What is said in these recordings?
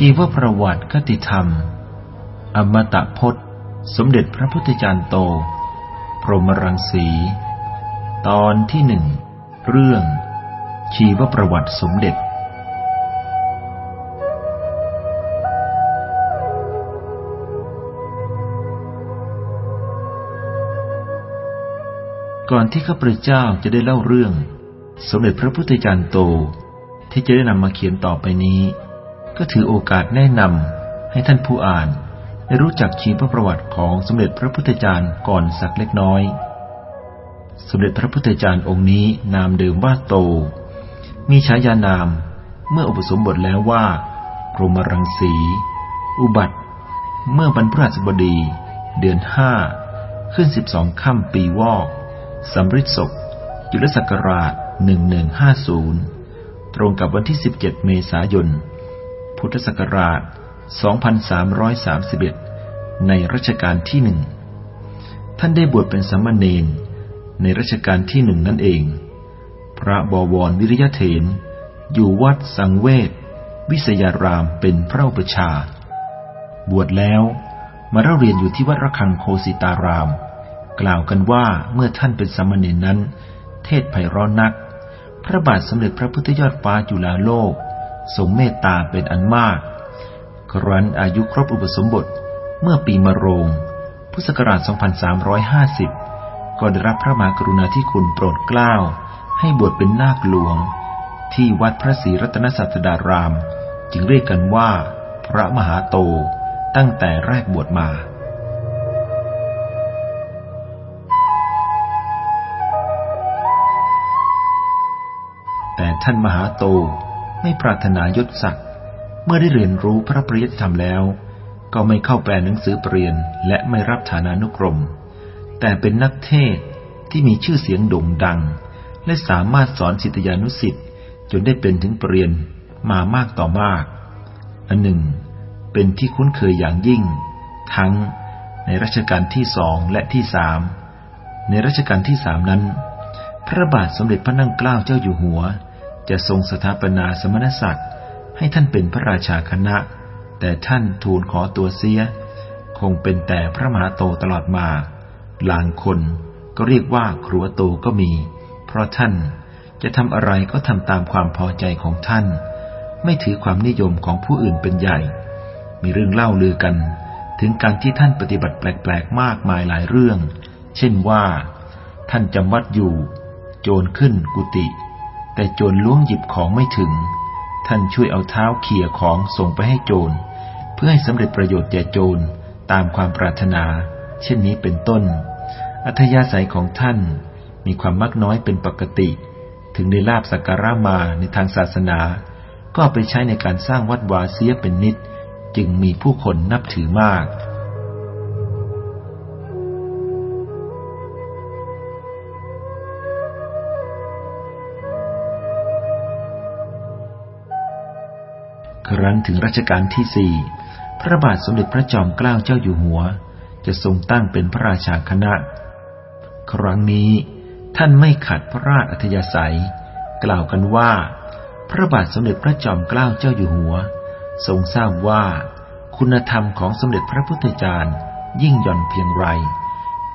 ชีวประวัติคติธรรม อมตะพจน์ สมเด็จพระพุทธจารย์โต พรหมรังสี ตอนที่หนึ่ง เรื่อง ชีวประวัติสมเด็จ ก่อนที่ข้าพเจ้าจะได้เล่าเรื่อง สมเด็จพระพุทธจารย์โต ที่จะได้นำมาเขียนต่อไปนี้ ก็ถือโอกาสแนะนำให้ท่านผู้อ่าน ได้รู้จักชีวประวัติของสมเด็จพระพุทธจารย์ก่อนสักเล็กน้อย สมเด็จพระพุทธจารย์องค์นี้นามเดิมว่าโต มีฉายานามเมื่ออุปสมบทแล้วว่ากรมรังสี อุบัติ เมื่อบรรพฤหัสบดี เดือนห้าขึ้นสิบสองค่ำปีวอกสำริดศกยุทธศักราช 1150 ตรงกับวันที่ 17 เมษายน พุทธศักราช 2331 ในรัชกาลที่หนึ่ง ท่านได้บวชเป็นสามเณรในรัชกาลที่หนึ่งนั่นเอง พระบวรวิริยเถน อยู่วัดสังเวชวิสยารามเป็นพระอุปชา บวชแล้วมาเรียนอยู่ที่วัดระฆังโคสิตาราม กล่าวกันว่าเมื่อท่านเป็นสามเณรนั้น เทศไพเราะนัก พระบาทสมเด็จพระพุทธยอดฟ้าจุฬาโลก ทรงเมตตาเป็นอันมาก ครั้นอายุครบอุปสมบทเมื่อปีมะโรง พุทธศักราช 2350 ก็ได้รับพระมหากรุณาธิคุณโปรดเกล้า ให้บวชเป็นนาคหลวง ที่วัดพระศรีรัตนสัตดาราม จึงเรียกกันว่า พระมหาโตตั้งแต่แรกบวชมาแต่ท่านมหาโต ไม่ปรารถนายศศักดิ์เมื่อได้เรียนรู้พระปริยัติธรรมแล้ว ก็ไม่เข้าแปลหนังสือเปลี่ยนและไม่รับฐานานุกรม แต่เป็นนักเทศที่มีชื่อเสียงโด่งดัง และสามารถสอนศิษยานุสิ์จนได้เป็นถึงเปลี่ยนมามากต่อมาก อันหนึ่ง เป็นที่คุ้นเคยอย่างยิ่ง ทั้งในรัชกาลที่สองและที่สามในรัชกาลที่สามนั้น พระบาทสมเด็จพระนั่งเกล้าเจ้าอยู่หัว จะทรงสถาปนาสมณศักดิ์ให้ท่านเป็นพระราชาคณะ แต่ท่านทูลขอตัวเสีย คงเป็นแต่พระมหาโตตลอดมาหลางคนก็เรียกว่าครัวโตก็มี เพราะท่านจะทำอะไรก็ทำตามความพอใจของท่าน ไม่ถือความนิยมของผู้อื่นเป็นใหญ่ มีเรื่องเล่าลือกัน ถึงการที่ท่านปฏิบัติแปลกๆมากมายหลายเรื่อง เช่นว่า ท่านจำวัดอยู่ โจรขึ้นกุฏิ แต่โจรล้วงหยิบของไม่ถึง ท่านช่วยเอาเท้าเขี่ยของส่งไปให้โจร เพื่อให้สำเร็จประโยชน์แก่โจรตามความปรารถนา เช่นนี้เป็นต้น อัธยาศัยของท่านมีความมักน้อยเป็นปกติ ถึงได้ลาบสักการะมาในทางศาสนา ก็ไปใช้ในการสร้างวัดวาเสียเป็นนิด จึงมีผู้คนนับถือมาก ครั้นถึงรัชกาลที่สี่พระบาทสมเด็จพระจอมเกล้าเจ้าอยู่หัว จะทรงตั้งเป็นพระราชาคณะ ครั้งนี้ท่านไม่ขัดพระราชอัธยาศัย กล่าวกันว่า พระบาทสมเด็จพระจอมเกล้าเจ้าอยู่หัว ทรงทราบว่า คุณธรรมของสมเด็จพระพุทธจารย์ ยิ่งหย่อนเพียงไร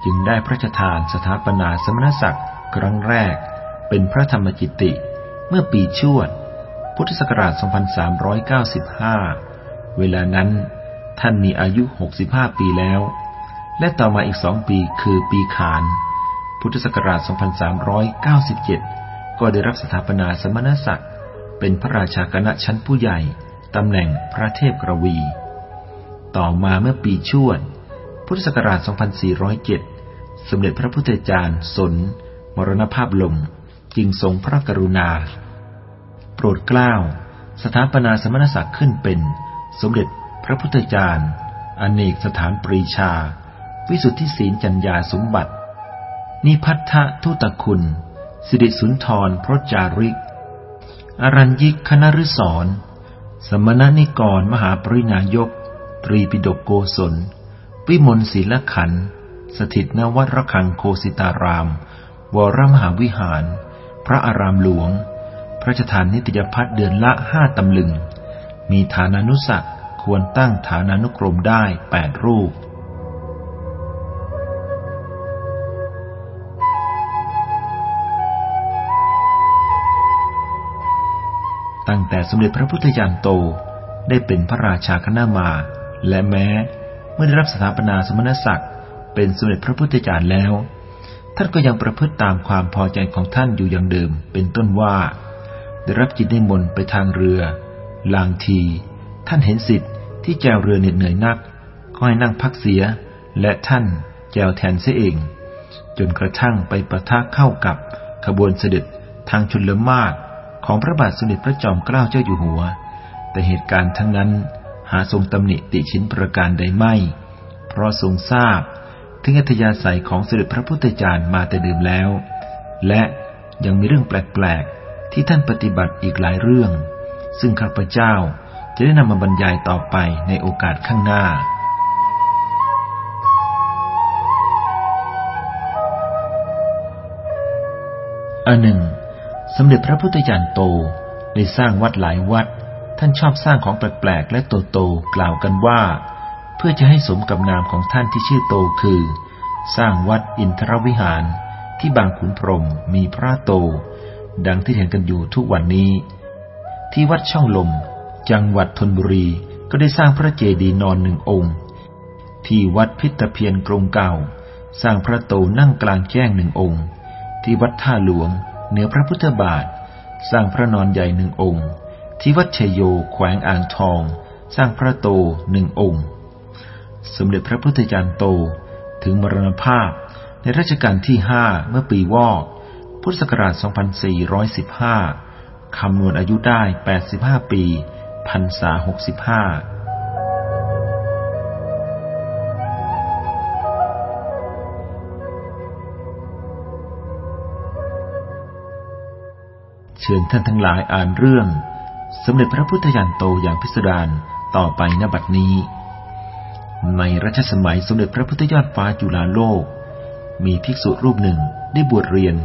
จึงได้พระราชทานสถาปนาสมณศักดิ์ครั้งแรก เป็นพระธรรมจิติ เมื่อปีชวด พุทธศักราช 2395 เวลานั้น ท่านมีอายุ 65 ปีแล้ว และต่อมาอีกสองปีคือปีขาน พุทธศักราช 2397 ก็ได้รับสถาปนาสมณศักดิ์ เป็นพระราชาคณะชั้นผู้ใหญ่ ตำแหน่งพระเทพกระวี ต่อมาเมื่อปีชวด พุทธศักราช 2407 สมเด็จพระพุทธจารย์สน มรณภาพลง จึงทรงพระกรุณา ปรดเกล้า สถาปนาสมณศักดิ์ขึ้นเป็น สมเด็จพระพุทธจารย์ อเนกสถานปรีชา วิสุทธิศีลจัญญาสมบัติ นิพัทธทุตคุณ สิริสุนทรพระจาริก อรัญยิกคณฤศร สมณนิกรมหาปรินายก ตรีปิฎกโกศล วิมลศิลขัน สถิตนวัดระฆังโคสิตาราม วรมหาวิหาร พระอารามหลวง พระราชทานนิตยพัฒน์เดือนละห้าตำลึง มีฐานานุสักควรตั้งฐานานุกรมได้แปดรูปตั้งแต่สมเด็จพระพุทธยานโตได้เป็นพระราชาคณามา และแม้เมื่อได้รับสถาปนาสมณศักดิ์เป็นสมเด็จพระพุทธจารย์แล้ว ท่านก็ยังประพฤติตามความพอใจของท่านอยู่อย่างเดิม เป็นต้นว่า ได้รับจิตนิมนต์ไปทางเรือ ลางที ท่านเห็นสิทธิ์ที่แจวเรือเหน็ดเหนื่อยนัก ก็ให้นั่งพักเสีย และท่านแจวแทนเสียเอง จนกระทั่งไปประทะเข้ากับขบวนเสด็จทางชนละมากของพระบาทสมเด็จพระจอมเกล้าเจ้าอยู่หัว แต่เหตุการณ์ทั้งนั้นหาทรงตำหนิติชินประการใดไม่ เพราะทรงทราบถึงอัธยาศัยของเสด็จพระพุทธจารย์มาแต่เดิมแล้ว และยังมีเรื่องแปลกๆ ที่ท่านปฏิบัติอีกหลายเรื่อง ซึ่งข้าพเจ้าจะได้นำมาบรรยายต่อไปในโอกาสข้างหน้า อันหนึ่ง สมเด็จพระพุทธจารย์โตได้สร้างวัดหลายวัด ท่านชอบสร้างของแปลกๆและโตๆกล่าวกันว่า เพื่อจะให้สมกับนามของท่านที่ชื่อโตคือ สร้างวัดอินทรวิหารที่บางขุนพรมมีพระโต ดังที่เห็นกันอยู่ทุกวันนี้ ที่วัดช่องลม จังหวัดธนบุรีก็ได้สร้างพระเจดีย์นอนหนึ่งองค์ ที่วัดพิตเพียนกรงเก่า สร้างพระโตนั่งกลางแจ้งหนึ่งองค์ ที่วัดท่าหลวง เหนือพระพุทธบาท สร้างพระนอนใหญ่หนึ่งองค์ ที่วัดเชโยแขวงอ่างทอง สร้างพระโตหนึ่งองค์ สมเด็จพระพุทธจารย์โตถึงมรณภาพในรัชกาลที่ห้าเมื่อปีวอก พุทธศักราช 2415 คำนวณอายุได้ 85 ปีพรรษาหกสิบห้าเชิญท่านทั้งหลายอ่านเรื่อง สมเด็จพระพุทธยานโตอย่างพิสดารต่อไปณบัดนี้ ในรัชสมัยสมเด็จพระพุทธยอดฟ้าจุฬาโลก มีภิกษุรูปหนึ่งได้บวชเรียน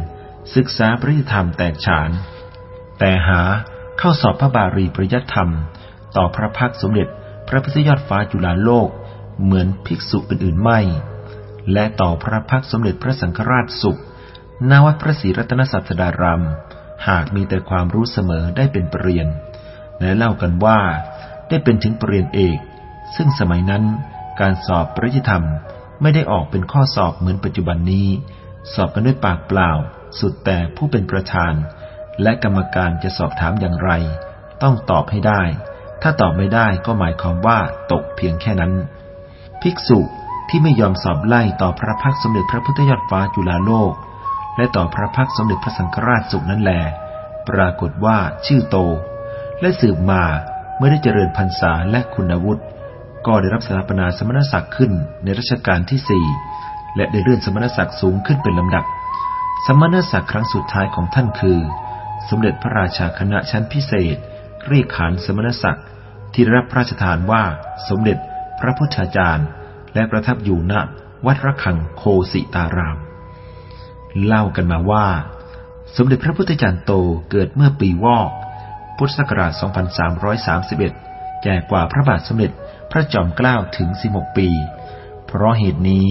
ศึกษาปริธรรมแตกฉาน แต่หาเข้าสอบพระบารีปริยัติธรรม ต่อพระพักสมเด็จพระพุทธยอดฟ้าจุฬาโลก เหมือนภิกษุอื่นๆไม่ และต่อพระพักสมเด็จพระสังฆราชสุขนาวัดพระศรีรัตนสัตดาราม หากมีแต่ความรู้เสมอได้เป็นปรริญญาและเล่ากันว่าได้เป็นถึงปรริญญาเอก ซึ่งสมัยนั้นการสอบปริยธรรมไม่ได้ออกเป็นข้อสอบเหมือนปัจจุบันนี้ สอบกันด้วยปากเปล่า สุดแต่ผู้เป็นประธาน และกรรมการจะสอบถามอย่างไร ต้องตอบให้ได้ ถ้าตอบไม่ได้ก็หมายความว่าตกเพียงแค่นั้น ภิกษุที่ไม่ยอมสอบไล่ต่อพระพักสมเด็จพระพุทธยอดฟ้าจุฬาโลก และต่อพระพักสมเด็จพระสังฆราชสุขนั้นแล ปรากฏว่าชื่อโต และสืบมาเมื่อได้เจริญพรรษาและคุณวุฒิก็ได้รับสถาปนาสมณศักดิ์ขึ้นในรัชกาลที่สี่และได้เลื่อนสมณศักดิ์สูงขึ้นเป็นลำดับ สมณศักดิ์ครั้งสุดท้ายของท่านคือ สมเด็จพระราชาคณะชั้นพิเศษ เรียกขานสมณศักดิ์ที่รับพระราชทานว่าสมเด็จพระพุทธาจารย์ และประทับอยู่ณวัดระฆังโคสิตาราม เล่ากันมาว่า สมเด็จพระพุทธจารย์โตเกิดเมื่อปีวอก พุทธศักราช 2331 แก่กว่าพระบาทสมเด็จพระจอมเกล้าถึง 16 ปี เพราะเหตุนี้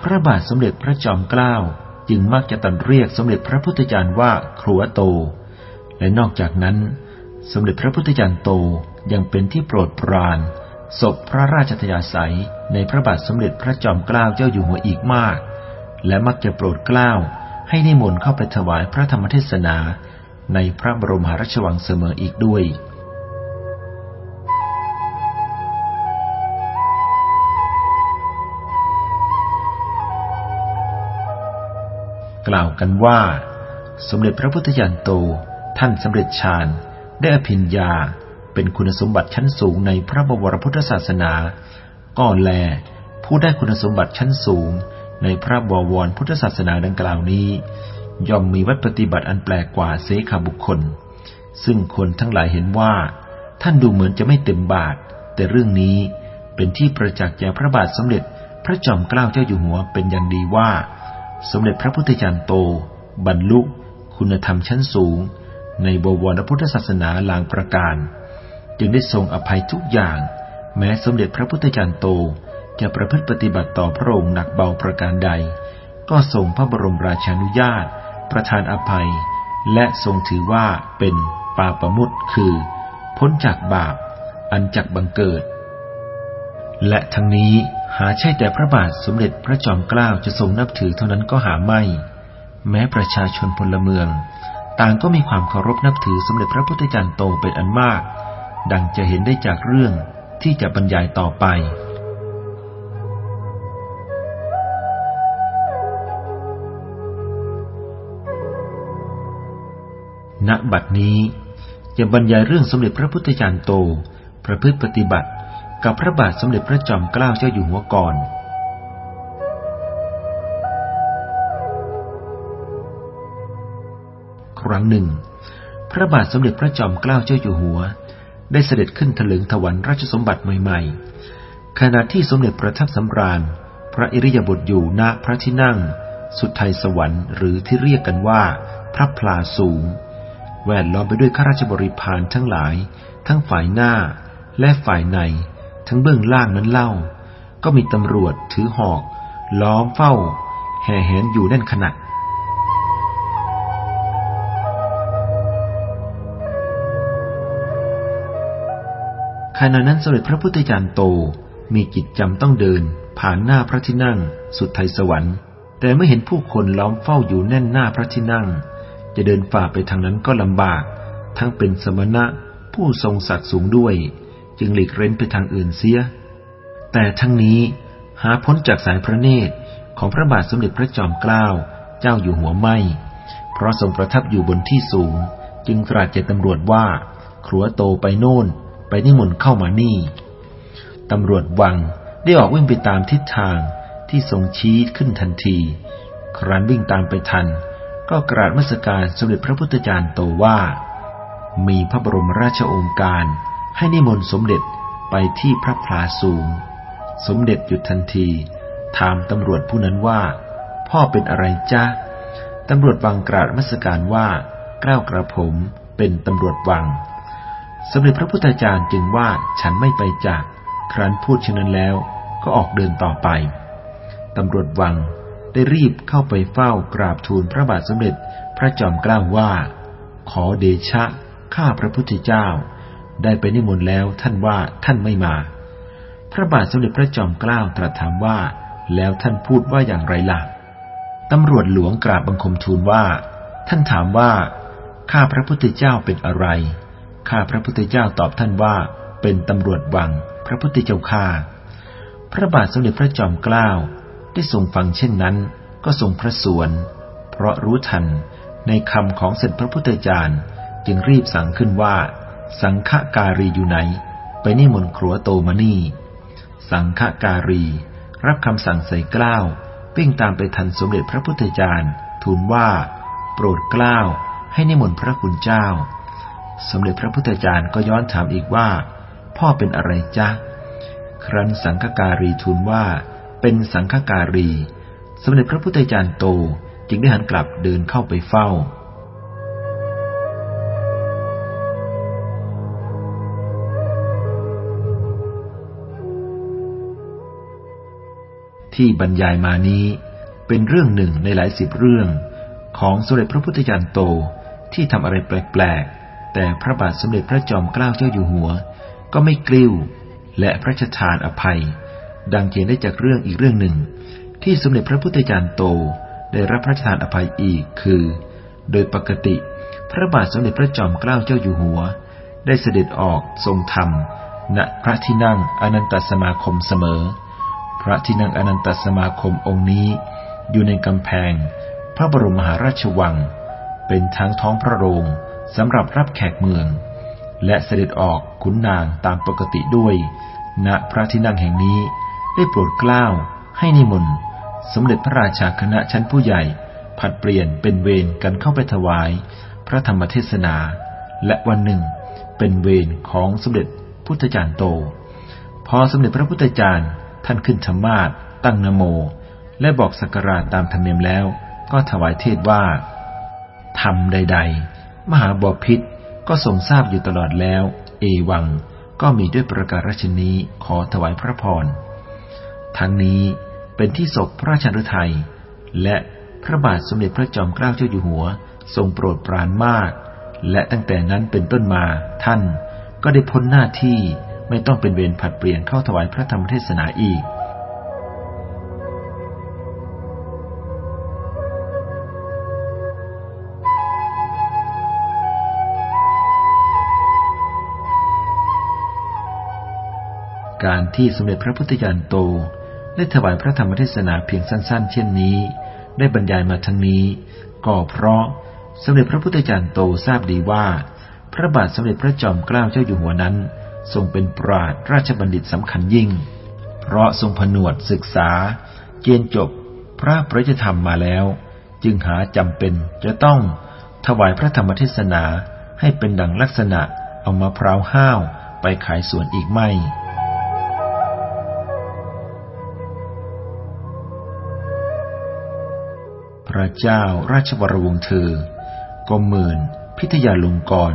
พระบาทสมเด็จพระจอมเกล้า จึงมักจะตันเรียกสมเด็จพระพุทธจารย์ว่าครัวโต และนอกจากนั้น สมเด็จพระพุทธจารย์โตยังเป็นที่โปรดปรานศพพระราชทยาศัยในพระบาทสมเด็จพระจอมเกล้าเจ้าอยู่หัวอีกมาก และมักจะโปรดเกล้าให้นิมนต์เข้าไปถวายพระธรรมเทศนา ในพระบรมหาราชวังเสมออีกด้วย ล่าวกันว่า สมเด็จพระพุทธญาณโต ท่านสำเร็จฌานได้อภิญญาเป็นคุณสมบัติชั้นสูงในพระบวรพุทธศาสนาก็แล ผู้ได้คุณสมบัติชั้นสูง ในพระบวรพุทธศาสนาดังกล่าวนี้ ย่อมมีวัดปฏิบัติอันแปลกกว่าเสขาบุคคล ซึ่งคนทั้งหลายเห็นว่า ท่านดูเหมือนจะไม่เต็มบาท แต่เรื่องนี้เป็นที่ประจักษ์แก่พระบาทสมเด็จ พระจอมเกล้าเจ้าอยู่หัวเป็นอย่างดีว่า สมเด็จพระพุทธจารย์โต บรรลุ คุณธรรมชั้นสูง ในบวรพุทธศาสนาลางประการ จึงได้ทรงอภัยทุกอย่าง แม้สมเด็จพระพุทธจารย์โตจะประพฤติปฏิบัติต่อพระองค์หนักเบาประการใด ก็ทรงพระบรมราชานุญาต ประทานอภัย และทรงถือว่าเป็นปาประมุตคือ พ้นจากบาป อันจักบังเกิด และทั้งนี้หาใช่แต่พระบาทสมเด็จพระจอมเกล้าจะทรงนับถือเท่านั้นก็หาไม่ แม้ประชาชนพลเมือง ต่างก็มีความเคารพนับถือสมเด็จพระพุทธจารย์โตเป็นอันมาก ดังจะเห็นได้จากเรื่องที่จะบรรยายต่อไปณบัดนี้จะบรรยายเรื่องสมเด็จพระพุทธจารย์โต ประพฤติปฏิบัติ กับพระบาทสมเด็จพระจอมเกล้าเจ้าอยู่หัวก่อนครั้งหนึ่ง พระบาทสมเด็จพระจอมเกล้าเจ้าอยู่หัว ได้เสด็จขึ้นถลึงถวันราชสมบัติใหม่ ๆ ขณะที่สมเด็จประทับสำราญ พระอิริยาบถอยู่ณพระที่นั่ง สุดไทยสวรรค์หรือที่เรียกกันว่า พระพลาสูง แวดล้อมไปด้วยข้าราชบริพารทั้งหลาย ทั้งฝ่ายหน้าและฝ่ายใน ทั้งเบื้องล่างนั้นเล่า ก็มีตำรวจถือหอก ล้อมเฝ้า แห่แหนอยู่แน่นขนาดขณะนั้นสมเด็จพระพุทธจารย์โตมีกิจจำต้องเดิน ผ่านหน้าพระที่นั่ง สุดไทยสวรรค์แต่เมื่อเห็นผู้คนล้อมเฝ้าอยู่แน่นหน้าพระที่นั่ง จะเดินฝ่าไปทางนั้นก็ลำบาก ทั้งเป็นสมณะผู้ทรงศักดิ์สูงด้วย จึงหลีกเร้นไปทางอื่นเสีย แต่ทั้งนี้หาพ้นจากสายพระเนตรของพระบาทสมเด็จพระจอมเกล้าเจ้าอยู่หัวไม่ เพราะทรงประทับอยู่บนที่สูง จึงตรัสแก่ตำรวจว่าครัวโตไปโน่น ไปนิมนต์เข้ามานี่ ตำรวจวังได้ออกวิ่งไปตามทิศทางที่ทรงชี้ขึ้นทันที ครั้นวิ่งตามไปทัน ก็กราบมรสการสมเด็จพระพุทธจารย์โตว่า มีพระบรมราชโองการ ให้นิมนต์สมเด็จไปที่พระพลาสูง สมเด็จหยุดทันที ถามตำรวจผู้นั้นว่า พ่อเป็นอะไรจ้าตำรวจวังกราดมัสการว่าเกล้ากระผมเป็นตำรวจวัง สมเด็จพระพุทธจารย์จึงว่าฉันไม่ไปจาก ครั้นพูดเช่นนั้นแล้วก็ออกเดินต่อไป ตำรวจวังได้รีบเข้าไปเฝ้ากราบทูลพระบาทสมเด็จพระจอมเกล้าว่า ขอเดชะข้าพระพุทธเจ้า ได้ไปนิมนต์แล้วท่านว่าท่านไม่มา พระบาทสมเด็จพระจอมเกล้าตรัสถามว่า แล้วท่านพูดว่าอย่างไรล่ะตำรวจหลวงกราบบังคมทูลว่า ท่านถามว่า ข้าพระพุทธเจ้าเป็นอะไร ข้าพระพุทธเจ้าตอบท่านว่า เป็นตำรวจวัง พระพุทธเจ้าข้าพระบาทสมเด็จพระจอมเกล้าได้ทรงฟังเช่นนั้น ก็ทรงพระสวน เพราะรู้ทันในคำของเสด็จพระพุทธเจ้าจึงรีบสั่งขึ้นว่า สังฆการีอยู่ไหน ไปนิมนต์ครัวโตมานี่ สังฆการี รับคำสั่งใส่กล้าววิ่งตามไปทันสมเด็จพระพุทธจารย์ทูลว่า โปรดกล้าวให้นิมนต์พระคุณเจ้า สมเด็จพระพุทธจารย์ก็ย้อนถามอีกว่า พ่อเป็นอะไรจ๊ะ ครั้นสังฆการีทูลว่า เป็นสังฆการี สมเด็จพระพุทธจารย์โตจึงได้หันกลับเดินเข้าไปเฝ้า ที่บรรยายมานี้เป็นเรื่องหนึ่งในหลายสิบเรื่อง ของสมเด็จพระพุทธจารย์โตที่ทำอะไรแปลกๆ แต่พระบาทสมเด็จพระจอมเกล้าเจ้าอยู่หัว ก็ไม่กลิ้ว และพระราชทานอภัย ดังเขียนได้จากเรื่องอีกเรื่องหนึ่ง ที่สมเด็จพระพุทธจารย์โตได้รับพระราชทานอภัยอีกคือ โดยปกติ พระบาทสมเด็จพระจอมเกล้าเจ้าอยู่หัว ได้เสด็จออกทรงธรรมณพระที่นั่งอนันตสมาคมเสมอ พระที่นั่งอนันตสมาคมองค์นี้ อยู่ในกำแพง พระบรมมหาราชวัง เป็นทางท้องพระโรงสำหรับรับแขกเมือง และเสด็จออกขุนนางตามปกติด้วย ณพระที่นั่งแห่งนี้ได้โปรดเกล้าให้นิมนต์สมเด็จพระราชาคณะชั้นผู้ใหญ่ผัดเปลี่ยนเป็นเวรกันเข้าไปถวาย พระธรรมเทศนา และวันหนึ่งเป็นเวรของสมเด็จพุทธจารย์โต พอสมเด็จพระพุทธจารย์ ท่านขึ้นธรรมาทตั้งนโม และบอกสักการะตามธรรมเนียมแล้ว ก็ถวายเทศว่าธรรมใด ๆ มหาบพิษก็ทรงทราบอยู่ตลอดแล้ว เอวังก็มีด้วยประการชนีขอถวายพระพร ทั้งนี้เป็นที่ศพพระราชฤทัย และพระบาทสมเด็จพระจอมเกล้าเจ้าอยู่หัว ทรงโปรดปรานมาก และตั้งแต่นั้นเป็นต้นมาท่านก็ได้พ้นหน้าที่ ไม่ต้องเป็นเวรผัดเปลี่ยนเข้าถวายพระธรรมเทศนาอีก การที่สมเด็จพระพุทธญาณโต ได้ถวายพระธรรมเทศนาเพียงสั้น ๆ เช่นนี้ ได้บรรยายมาทั้งนี้ ก็เพราะสมเด็จพระพุทธจารย์โตทราบดีว่า พระบาทสมเด็จพระจอมเกล้าเจ้าอยู่หัวนั้น ทรงเป็นปราดราชบัณฑิตสำคัญยิ่ง เพราะทรงผนวดศึกษาเกียนจบพระประยธรรมมาแล้ว จึงหาจำเป็นจะต้องถวายพระธรรมเทศนาให้เป็นดังลักษณะเอามาพร้าวห้าวไปขายสวนอีกไม่พระเจ้าราชวรวงศ์เธอกรมหมื่น พิทยาลงกร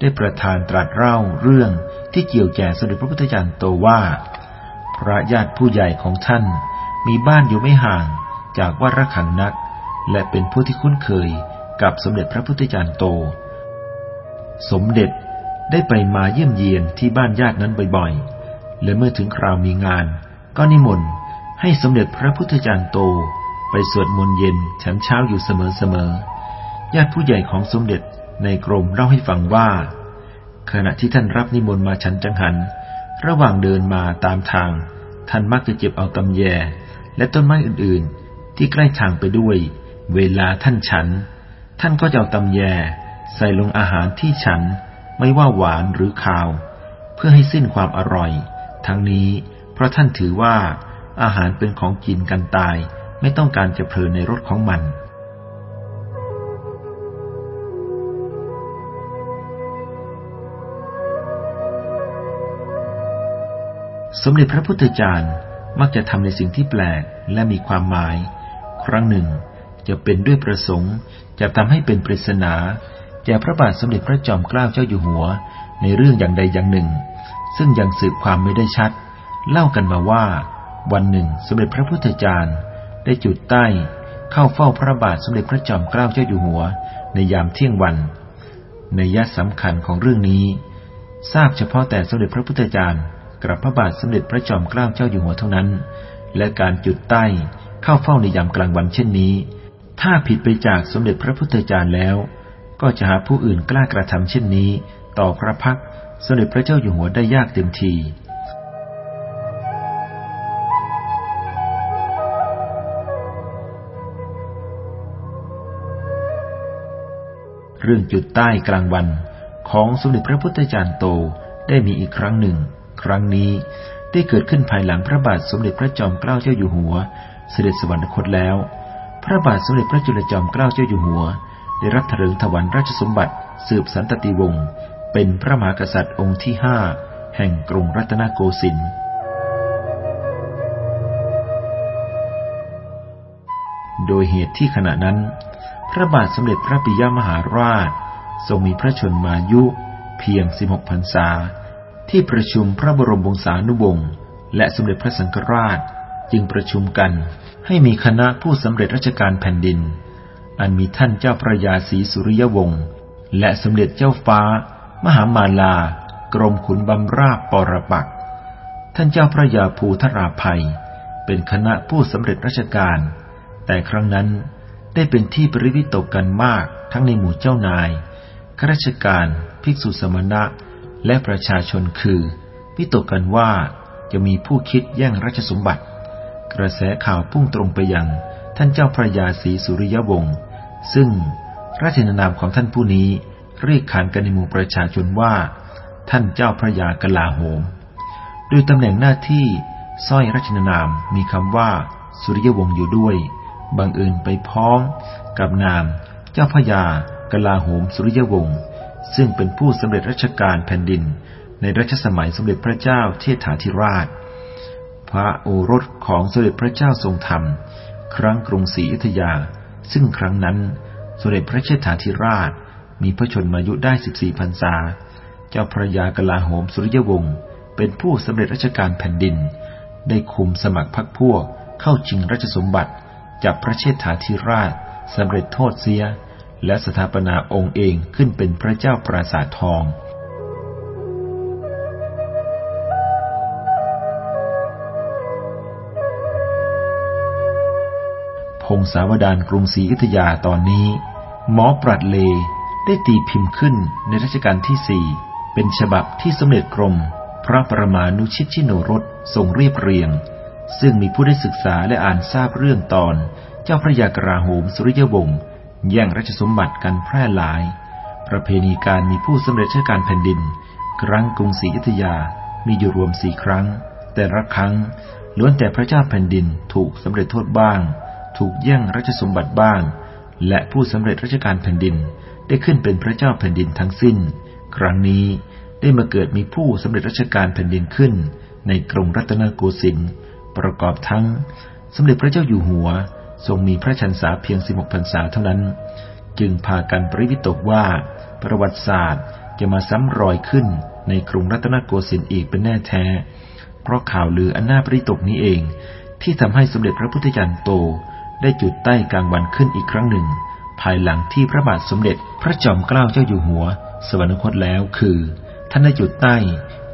ได้ประทานตรัสเล่าเรื่องที่เกี่ยวแก่สมเด็จพระพุทธจารย์โตว่า พระญาติผู้ใหญ่ของท่าน มีบ้านอยู่ไม่ห่างจากวัดระขังนัก และเป็นผู้ที่คุ้นเคยกับสมเด็จพระพุทธจารย์โต สมเด็จได้ไปมาเยี่ยมเยียนที่บ้านญาตินั้นบ่อยๆ และเมื่อถึงคราวมีงาน ก็นิมนต์ให้สมเด็จพระพุทธจารย์โต ไปสวดมนต์เย็นฉันเช้าอยู่เสมอๆ ญาติผู้ใหญ่ของสมเด็จ ในกรมเล่าให้ฟังว่า ขณะที่ท่านรับนิมนต์มาฉันจังหัน ระหว่างเดินมาตามทาง ท่านมักจะเจ็บเอาตำแย และต้นไม้อื่นๆ ที่ใกล้ทางไปด้วย เวลาท่านฉัน ท่านก็จะเอาตำแย ใส่ลงอาหารที่ฉันไม่ว่าหวานหรือขาว เพื่อให้สิ้นความอร่อย ทั้งนี้เพราะท่านถือว่าอาหารเป็นของกินกันตาย ไม่ต้องการจะเพลินในรสของมัน สมเด็จพระพุทธจารย์มักจะทำในสิ่งที่แปลกและมีความหมาย ครั้งหนึ่ง จะเป็นด้วยประสงค์ จะทำให้เป็นปริศนาแก่พระบาทสมเด็จพระจอมเกล้าเจ้าอยู่หัว ในเรื่องอย่างใดอย่างหนึ่ง ซึ่งยังสืบความไม่ได้ชัด เล่ากันมาว่า วันหนึ่งสมเด็จพระพุทธจารย์ ได้จุดใต้ เข้าเฝ้าพระบาทสมเด็จพระจอมเกล้าเจ้าอยู่หัว ในยามเที่ยงวัน ในยะสำคัญของเรื่องนี้ ทราบเฉพาะแต่สมเด็จพระพุทธจารย์ กับพระบาทสมเด็จพระจอมเกล้าเจ้าอยู่หัวเท่านั้น และการจุดใต้เข้าเฝ้าในยามกลางวันเช่นนี้ ถ้าผิดไปจากสมเด็จพระพุทธจารย์แล้ว ก็จะหาผู้อื่นกล้ากระทำเช่นนี้ ต่อพระพักสมเด็จพระเจ้าอยู่หัวได้ยากเต็มทีเรื่องจุดใต้กลางวันของสมเด็จพระพุทธจารย์โตได้มีอีกครั้งหนึ่ง ครั้งนี้ได้เกิดขึ้นภายหลังพระบาทสมเด็จพระจอมเกล้าเจ้าอยู่หัว เสด็จสวรรคตแล้ว พระบาทสมเด็จพระจุลจอมเกล้าเจ้าอยู่หัว ได้รับถลิงถวันราชสมบัติ สืบสันตติวงศ์เป็นพระมหากษัตริย์องค์ที่ห้าแห่งกรุงรัตนโกสินทร์โดยเหตุที่ขณะนั้น พระบาทสมเด็จพระปิยมหาราช ทรงมีพระชนมายุเพียง 16 พรรษา ที่ประชุมพระบรมวงศานุวงศ์และสมเด็จพระสังฆราชจึงประชุมกันให้มีคณะผู้สำเร็จราชการแผ่นดิน อันมีท่านเจ้าพระยาศรีสุริยวงศ์และสมเด็จเจ้าฟ้า มหามาลา กรมขุนบำราบปรปัก ท่านเจ้าพระยาภูทราภัย เป็นคณะผู้สำเร็จราชการ แต่ครั้งนั้นได้เป็นที่ปริวิตกกันมากทั้งในหมู่เจ้านายข้าราชการ ภิกษุสมณะ และประชาชนคือวิตกกันว่าจะมีผู้คิดแย่งราชสมบัติ กระแสข่าวพุ่งตรงไปยังท่านเจ้าพระยาศรีสุริยวงศ์ซึ่งราชนานามของท่านผู้นี้เรียกขานกันในหมู่ประชาชนว่า ท่านเจ้าพระยากลาโหมโดยตำแหน่งหน้าที่สร้อยราชนานามมีคำว่า สุริยวงศ์อยู่ด้วย บังเอิญไปพ้องกับนาม เจ้าพญากลาโหมสุริยวงศ์ ซึ่งเป็นผู้สำเร็จราชการแผ่นดิน ในรัชสมัยสมเด็จพระเจ้าเทถาธิราช พระโอรสของสมเด็จพระเจ้าทรงธรรม ครั้งกรุงศรีอยุธยา ซึ่งครั้งนั้นสมเด็จพระเชษฐาธิราช มีพระชนมายุได้ 14พรรษาจจ้าพระยากลาโหมสุริยวงศ์เป็นผู้สำเร็จราชการแผ่นดิน ได้คุมสมัครพรรคพวกเข้าชิงราชสมบัติจับพระเชษฐาธิราชสำเร็จโทษเสีย และสถาปนาองค์เองขึ้นเป็นพระเจ้าปราสาททอง พงศาวดารกรุงศรีอยุธยาตอนนี้ หมอปรัดเลได้ตีพิมพ์ขึ้นในรัชกาลที่สี่เป็นฉบับที่สมเด็จกรม พระประมาณุชิตชิโนรสทรงเรียบเรียง ซึ่งมีผู้ได้ศึกษาและอ่านทราบเรื่องตอน เจ้าพระยากราโหมสุริยวงศ์ แย่งราชสมบัติกันแพร่หลาย ประเพณีการมีผู้สำเร็จราชการแผ่นดิน ครั้งกรุงศรีอยุธยามีอยู่รวมสี่ครั้ง แต่ละครั้งล้วนแต่พระเจ้าแผ่นดินถูกสำเร็จโทษบ้าง ถูกแย่งราชสมบัติบ้าง และผู้สำเร็จราชการแผ่นดินได้ขึ้นเป็นพระเจ้าแผ่นดินทั้งสิ้น ครั้งนี้ได้มาเกิดมีผู้สำเร็จราชการแผ่นดินขึ้น ในกรุงรัตนโกสินทร์ประกอบทั้งสมเด็จพระเจ้าอยู่หัว ทรงมีพระชันษาเพียงสิบหกพรรษาเท่านั้น จึงพากันปริวิตกว่า ประวัติศาสตร์จะมาซ้ำรอยขึ้นในกรุงรัตนโกสินทร์อีกเป็นแน่แท้ เพราะข่าวลืออันน่าปริตกนี้เอง ที่ทำให้สมเด็จพระพุทธจารย์โต ได้จุดใต้กลางวันขึ้นอีกครั้งหนึ่ง ภายหลังที่พระบาทสมเด็จพระจอมเกล้าเจ้าอยู่หัว สวรรคตแล้วคือ ท่านได้จุดใต้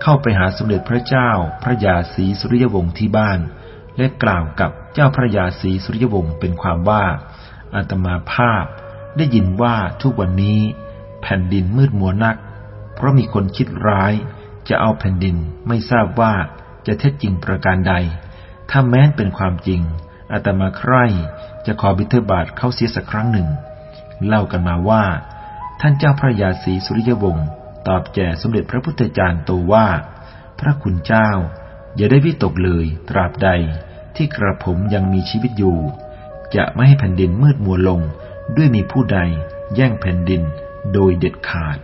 เข้าไปหาสมเด็จพระเจ้า พระยาศรีสุริยวงศ์ที่บ้าน และกล่าวกับ เจ้าพระยาศรีสุริยวงศ์เป็นความว่าอาตมาภาพได้ยินว่าทุกวันนี้แผ่นดินมืดมัวนัก เพราะมีคนคิดร้ายจะเอาแผ่นดินไม่ทราบว่าจะเท็จจริงประการใด ถ้าแม้นเป็นความจริงอาตมาใคร่จะขอบิทบาทเข้าเสียสักครั้งหนึ่ง เล่ากันมาว่า ท่านเจ้าพระยาศรีสุริยวงศ์ตอบแก่สมเด็จพระพุทธจารย์โตว่า พระคุณเจ้า อย่าได้วิตกเลยตราบใด ที่กระผมยังมีชีวิตอยู่ จะไม่ให้แผ่นดินมืดมัวลงด้วยมีผู้ใดแย่งแผ่นดินโดยเด็ดขาด